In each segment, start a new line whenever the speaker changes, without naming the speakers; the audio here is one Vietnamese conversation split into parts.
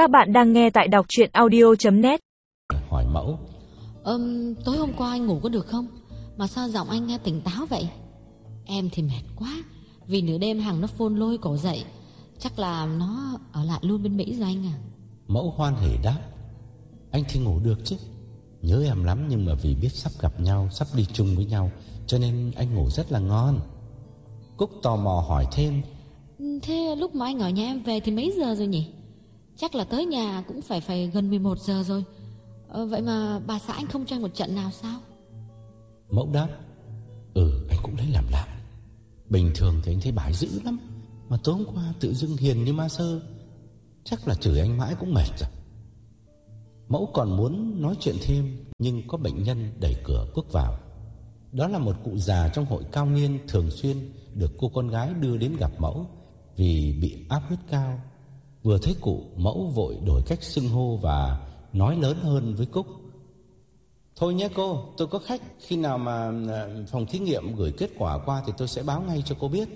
Các bạn đang nghe tại đọc chuyện audio.net
hỏi mẫu.
Ừm, tối hôm qua anh ngủ có được không? Mà sao giọng anh nghe tỉnh táo vậy? Em thì mệt quá Vì nửa đêm Hằng nó phôn lôi cổ dậy. Chắc là nó ở lại luôn bên Mỹ rồi anh à.
Mẫu hoan hỉ đáp. Anh thì ngủ được chứ. Nhớ em lắm nhưng mà vì biết sắp gặp nhau Sắp đi chung với nhau Cho nên anh ngủ rất là ngon. Cúc tò mò hỏi thêm.
Thế lúc mà anh ở nhà em về thì mấy giờ rồi nhỉ? Chắc là tới nhà cũng phải phải gần 11 giờ rồi. Ờ, Vậy mà bà xã anh không cho anh một trận nào sao?
Mẫu đáp Ừ anh cũng lấy làm lạ. Bình thường thì anh thấy bà dữ lắm Mà tối hôm qua tự dưng hiền như ma sơ. Chắc là chửi anh mãi cũng mệt rồi. Mẫu còn muốn nói chuyện thêm Nhưng có bệnh nhân đẩy cửa bước vào. Đó là một cụ già trong hội cao niên Thường xuyên được cô con gái đưa đến gặp mẫu Vì bị áp huyết cao. Vừa thấy cụ mẫu vội đổi cách xưng hô Và nói lớn hơn với Cúc. Thôi nhé cô, tôi có khách Khi nào mà à, phòng thí nghiệm gửi kết quả qua Thì tôi sẽ báo ngay cho cô biết.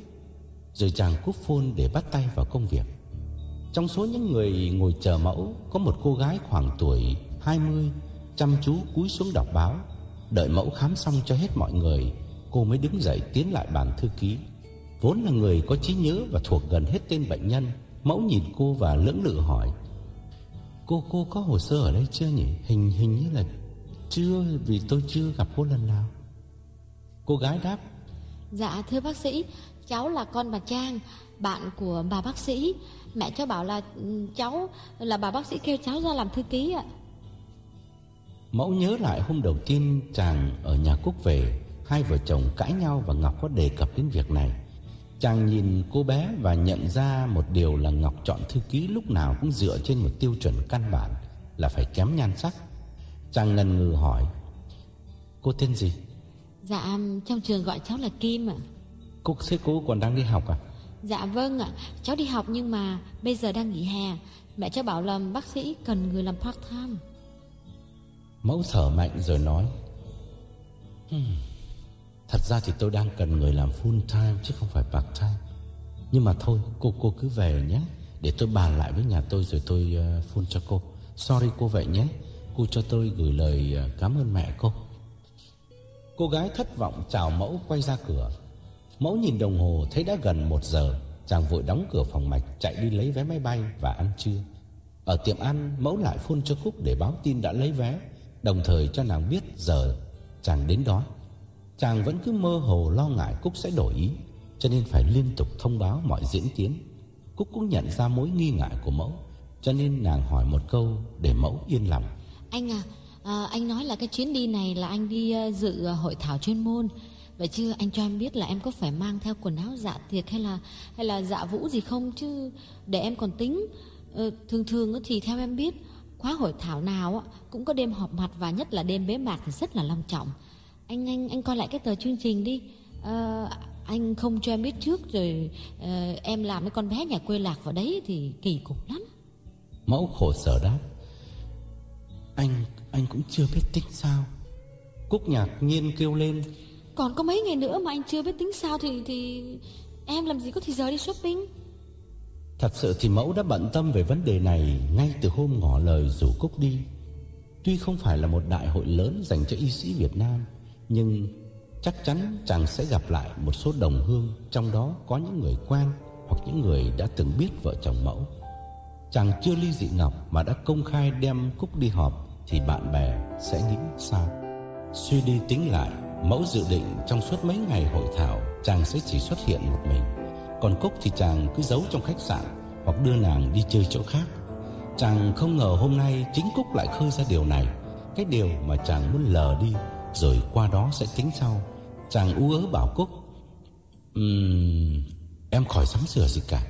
Rồi chàng cúp phone để bắt tay vào công việc. Trong số những người ngồi chờ mẫu Có một cô gái khoảng tuổi 20 Chăm chú cúi xuống đọc báo. Đợi mẫu khám xong cho hết mọi người Cô mới đứng dậy tiến lại bàn thư ký. Vốn là người có trí nhớ Và thuộc gần hết tên bệnh nhân Mẫu nhìn cô và lưỡng lự hỏi Cô cô có hồ sơ ở đây chưa nhỉ? Hình hình như là chưa Vì tôi chưa gặp cô lần nào. Cô gái đáp
Dạ thưa bác sĩ Cháu là con bà Trang Bạn của bà bác sĩ. Mẹ cháu bảo là ừ, cháu là bà bác sĩ kêu cháu ra làm thư ký ạ.
Mẫu nhớ lại hôm đầu tiên chàng ở nhà Cúc về Hai vợ chồng cãi nhau và Ngọc có đề cập đến việc này Chàng nhìn cô bé và nhận ra một điều là Ngọc chọn thư ký lúc nào cũng dựa trên một tiêu chuẩn căn bản Là phải kém nhan sắc. Chàng ngần ngừ hỏi Cô tên gì?
Dạ trong trường gọi cháu là Kim ạ.
Cúc thế cô còn đang đi học à?
Dạ vâng ạ. Cháu đi học nhưng mà bây giờ đang nghỉ hè. Mẹ cháu bảo là bác sĩ cần người làm part time.
Mẫu thở mạnh rồi nói "Hmm, Thật ra thì tôi đang cần người làm full time chứ không phải part time. Nhưng mà thôi cô cô cứ về nhé. Để tôi bàn lại với nhà tôi rồi tôi uh, cho cô. Sorry cô vậy nhé. Cô cho tôi gửi lời ờ, cảm ơn mẹ cô. Cô gái thất vọng chào mẫu quay ra cửa. Mẫu nhìn đồng hồ thấy đã gần một giờ. Chàng vội đóng cửa phòng mạch Chạy đi lấy vé máy bay và ăn trưa. Ở tiệm ăn mẫu lại phun cho Cúc để báo tin đã lấy vé. Đồng thời cho nàng biết giờ chàng đến đón. Chàng vẫn cứ mơ hồ lo ngại Cúc sẽ đổi ý Cho nên phải liên tục thông báo mọi diễn tiến. Cúc cũng nhận ra mối nghi ngại của mẫu Cho nên nàng hỏi một câu Để mẫu yên lòng.
Anh à, à anh nói là cái chuyến đi này là anh đi ờ, dự ờ, hội thảo chuyên môn. Vậy chứ anh cho em biết là em có phải mang theo quần áo dạ tiệc hay là hay là dạ vũ gì không? Chứ để em còn tính Ờ, thường thường thì theo em biết khóa hội thảo nào cũng có đêm họp mặt và nhất là đêm bế mạc thì rất là long trọng anh anh anh coi lại cái tờ chương trình đi. Ờ, anh không cho em biết trước rồi ờ, em làm cái con bé nhà quê lạc vào đấy thì kỳ cục lắm.
Mẫu khổ sở đáp. Anh anh cũng chưa biết tính sao. Cúc nhạc nhiên kêu lên.
Còn có mấy ngày nữa mà anh chưa biết tính sao thì thì em làm gì có thì giờ đi shopping.
Thật sự thì mẫu đã bận tâm về vấn đề này Ngay từ hôm ngỏ lời rủ Cúc đi. Tuy không phải là một đại hội lớn dành cho y sĩ Việt Nam nhưng chắc chắn chàng sẽ gặp lại một số đồng hương, Trong đó có những người quen Hoặc những người đã từng biết vợ chồng mẫu. Chàng chưa ly dị Ngọc Mà đã công khai đem Cúc đi họp Thì bạn bè sẽ nghĩ sao? Suy đi tính lại, Mẫu dự định trong suốt mấy ngày hội thảo, Chàng sẽ chỉ xuất hiện một mình. Còn Cúc thì chàng cứ giấu trong khách sạn Hoặc đưa nàng đi chơi chỗ khác. Chàng không ngờ hôm nay Chính Cúc lại khơi ra điều này, Cái điều mà chàng muốn lờ đi. Rồi qua đó sẽ tính sau. Chàng ú ớ bảo Cúc um, Em khỏi sắm sửa gì cả.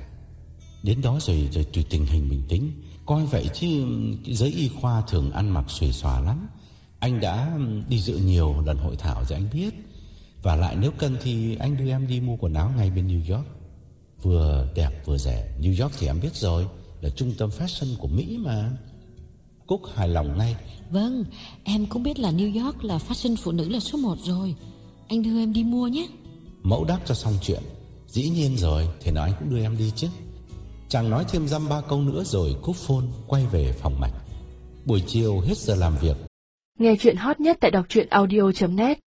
Đến đó rồi rồi tùy tình hình mình tính. Coi vậy chứ giấy giới y khoa thường ăn mặc xuề xòa lắm. Anh đã đi dự nhiều lần hội thảo rồi anh biết. Và lại nếu cần thì anh đưa em đi mua quần áo ngay bên New York. Vừa đẹp vừa rẻ. New York thì em biết rồi Là trung tâm fashion của Mỹ mà. Cúc hài lòng ngay.
Vâng, em cũng biết là New York là fashion phụ nữ là số 1 rồi. Anh đưa em đi mua nhé.
Mẫu đáp cho xong chuyện. Dĩ nhiên rồi Thế nào anh cũng đưa em đi chứ. Chàng nói thêm dăm ba câu nữa rồi cúp phone quay về phòng mạch. Buổi chiều hết giờ làm việc,
Nghe chuyện hot nhất tại đọc truyện audio.net